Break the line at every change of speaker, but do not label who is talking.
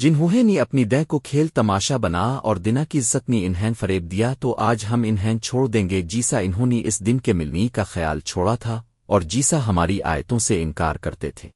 جنہوں نے اپنی دہ کو کھیل تماشا بنا اور دنا کی عزت نے انہیں فریب دیا تو آج ہم انہیں چھوڑ دیں گے۔ جیسا انہوں نے اس دن کے ملنی کا خیال چھوڑا تھا اور جیسا ہماری آیتوں سے انکار کرتے تھے۔